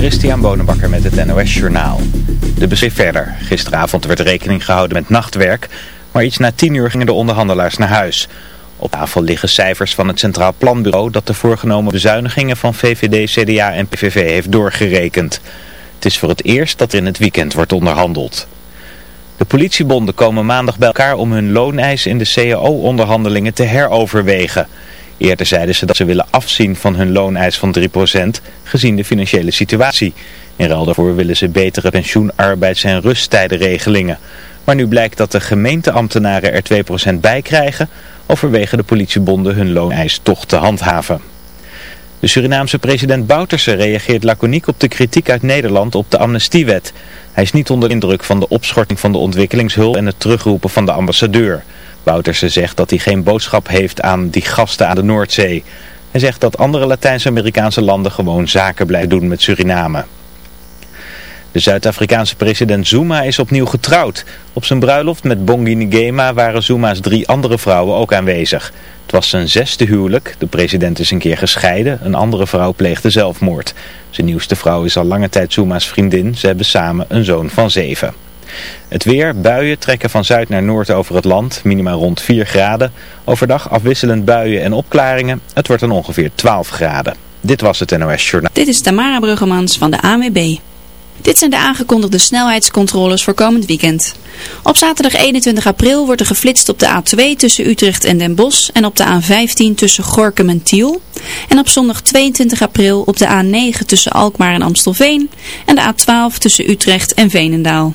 Christian Bonenbakker met het NOS Journaal. De beschrijft verder. Gisteravond werd rekening gehouden met nachtwerk, maar iets na tien uur gingen de onderhandelaars naar huis. Op tafel liggen cijfers van het Centraal Planbureau dat de voorgenomen bezuinigingen van VVD, CDA en PVV heeft doorgerekend. Het is voor het eerst dat er in het weekend wordt onderhandeld. De politiebonden komen maandag bij elkaar om hun looneis in de CAO-onderhandelingen te heroverwegen. Eerder zeiden ze dat ze willen afzien van hun looneis van 3% gezien de financiële situatie. In ruil daarvoor willen ze betere pensioen, arbeids- en rusttijdenregelingen. Maar nu blijkt dat de gemeenteambtenaren er 2% bij krijgen, overwegen de politiebonden hun looneis toch te handhaven. De Surinaamse president Bouterse reageert laconiek op de kritiek uit Nederland op de amnestiewet. Hij is niet onder indruk van de opschorting van de ontwikkelingshulp en het terugroepen van de ambassadeur. Bouterse zegt dat hij geen boodschap heeft aan die gasten aan de Noordzee. Hij zegt dat andere Latijns-Amerikaanse landen gewoon zaken blijven doen met Suriname. De Zuid-Afrikaanse president Zuma is opnieuw getrouwd. Op zijn bruiloft met Bongi Ngema waren Zuma's drie andere vrouwen ook aanwezig. Het was zijn zesde huwelijk. De president is een keer gescheiden. Een andere vrouw pleegde zelfmoord. Zijn nieuwste vrouw is al lange tijd Zuma's vriendin. Ze hebben samen een zoon van zeven. Het weer, buien trekken van zuid naar noord over het land, minimaal rond 4 graden. Overdag afwisselend buien en opklaringen, het wordt dan ongeveer 12 graden. Dit was het NOS Journaal. Dit is Tamara Bruggemans van de ANWB. Dit zijn de aangekondigde snelheidscontroles voor komend weekend. Op zaterdag 21 april wordt er geflitst op de A2 tussen Utrecht en Den Bosch en op de A15 tussen Gorkum en Tiel. En op zondag 22 april op de A9 tussen Alkmaar en Amstelveen en de A12 tussen Utrecht en Veenendaal.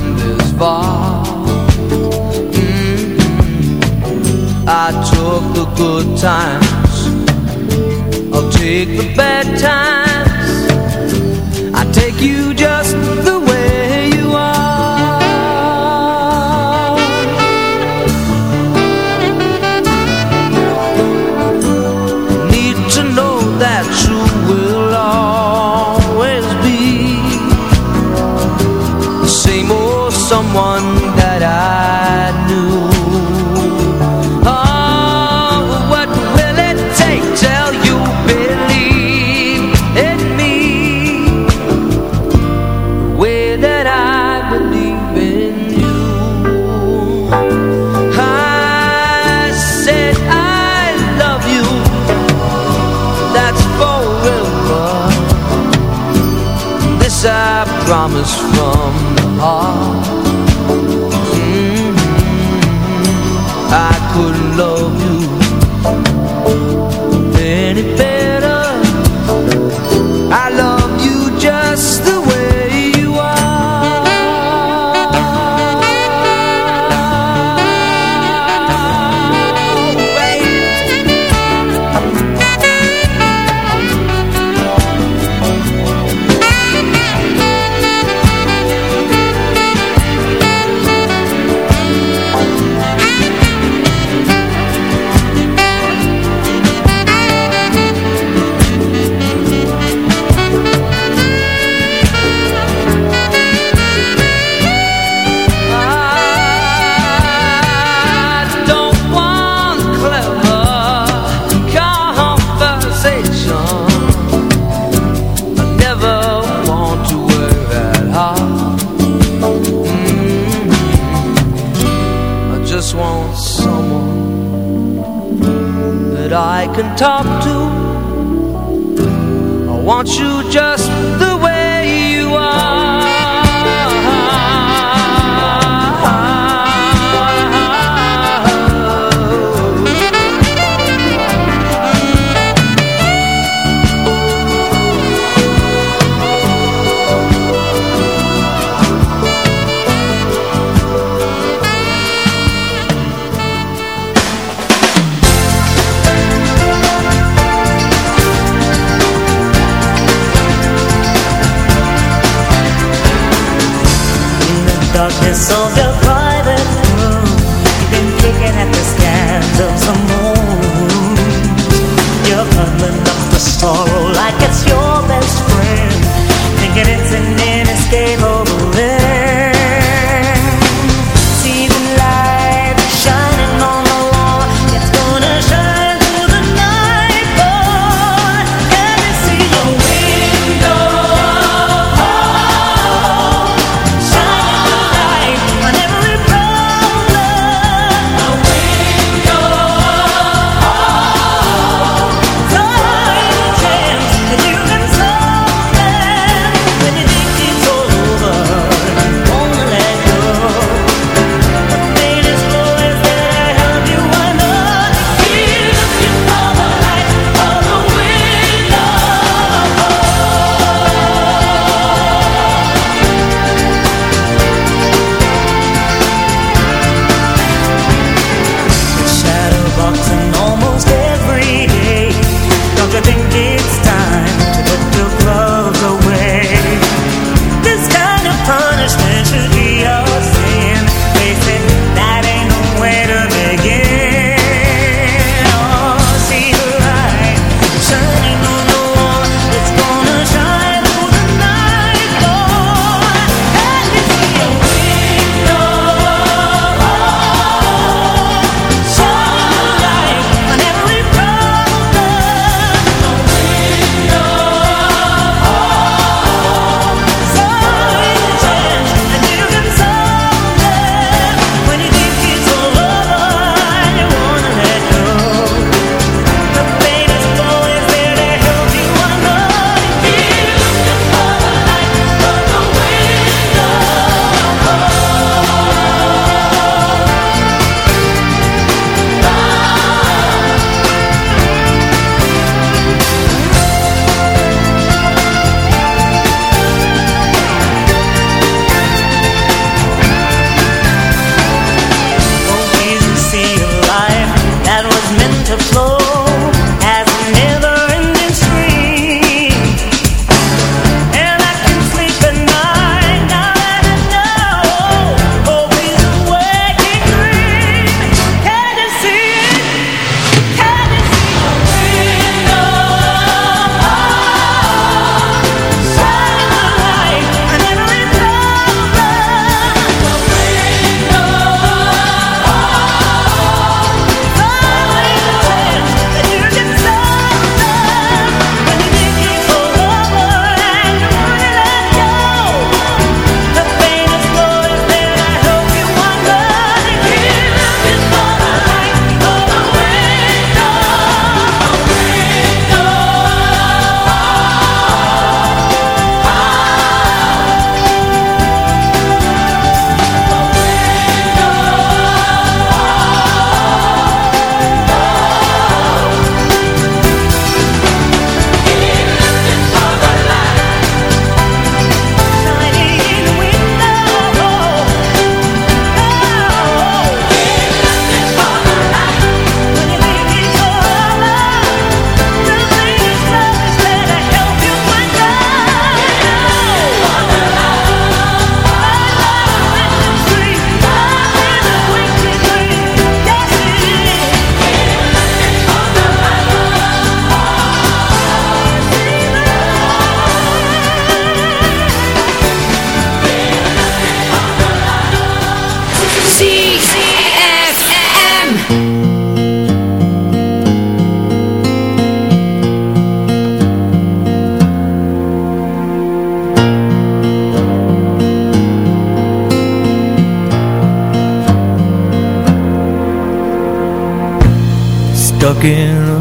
far. Mm-hmm. I took the good times, I'll take the bad times. I take you just promise sorry.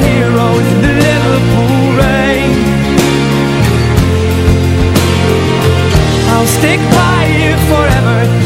heroes in the Liverpool rain. I'll stick by you forever,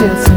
kisses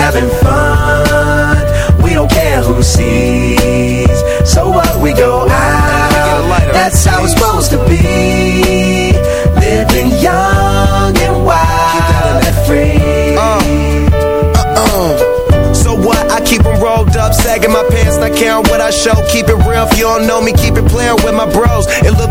having fun. We don't care who sees. So what we go out, that's how it's supposed to be. Living young and wild and free. Uh, uh. uh. So what? I keep rolled up, sagging my pants, not caring what I show. Keep it real if you don't know me, keep it playing with my bros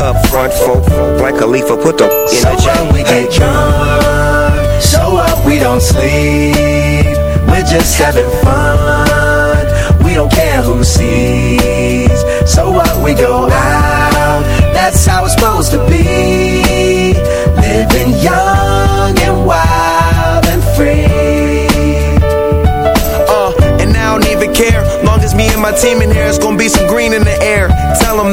Up front, folk, like a leaf, put the in So the we get drunk, so up we don't sleep. We're just having fun. We don't care who sees. So what we go out, that's how it's supposed to be. Living young and wild and free. Uh, and I don't even care. Long as me and my team in here, it's gonna be some green in the air. Tell 'em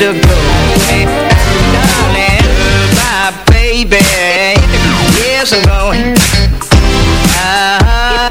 years ago going, darling, my baby. Years ago uh,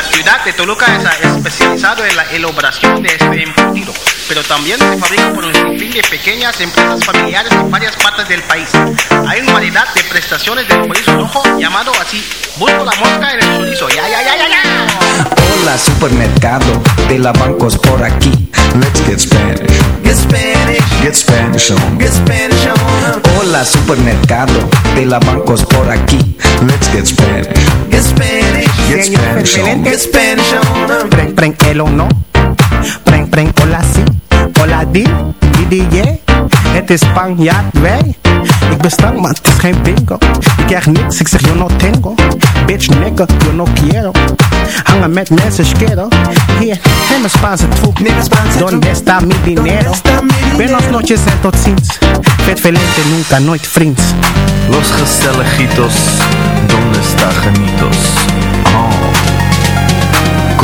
Ciudad de Toluca es especializado en la elaboración de este embutido, pero también se fabrica por un sinfín de pequeñas empresas familiares en varias partes del país. Hay una variedad de prestaciones del chorizo rojo llamado así. Busco la mosca en el chorizo. Ya, ya, ya, ya, ya. Hola supermercado de la bancos por aquí. Let's get Spanish. Get Spanish. Get Spanish on. Get Spanish on. Hola supermercado de la bancos por aquí. Let's get Spanish. Get Spanish. Get Spanish on. Get Spanish on. Preng, preng, el o no. Preng, preng, hola si. Hola di, di, di, yeah. Het is Spanjaard, wij. Ik ben stank, maar het is geen bingo. Ik krijg niks, ik zeg yo no tengo. Bitch, nigga, yo no quiero. Hangen met mensen, schero. Hier, neem een Spaanse troep. Donde está mi dinero? Buenos noches en tot ziens. Vet velente, nunca, nooit vriends. Los gezelligitos, donde está genitos? Oh.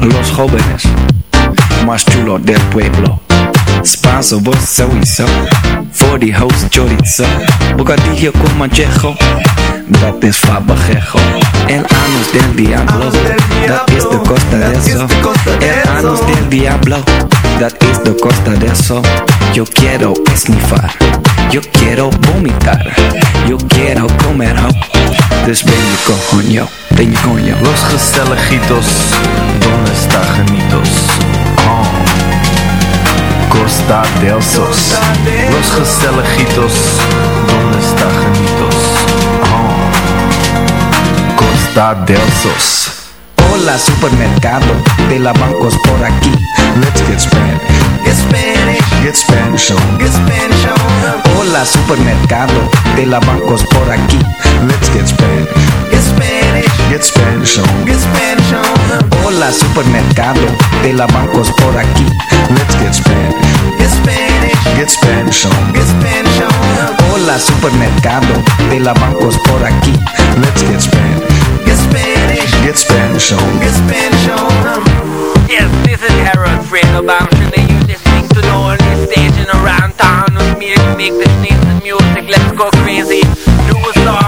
Los jóvenes más chulos del pueblo. Spanso, vos. Voor die host chorizo. Bocadillo con manchejo. Dat is fabajejo. El anus del diablo. Dat is de costa de eso. El anus del diablo. Dat is de costa de eso. Yo quiero esnifar. Yo quiero vomitar. Yo quiero comer. Dus je coño. Je coño. Los gezelligitos, donde está genitos? Oh. Costa del Sos. Los gezelligitos, donde está genitos? Oh. Costa del Sos. Hola supermercado de la bancos por aquí. Let's get Spanish. Get Spanish. Get Spanish on. Get Spanish on. Hola supermercado de la bancos por aquí. Let's get Spanish. Get Spanish. Get Spanish on. Get Spanish on. Hola supermercado de la bancos por aquí. Let's get Spanish. Get Spanish. Get Spanish on. Get Spanish on. Hola supermercado de la bancos por aquí. Let's get Spanish. Get Spanish. Get Spanish on. Get Spanish on. Yes, this is Harold Fredo Bamshin and you listening to the only station around town with me to make this nice music. Let's go crazy. Do a song.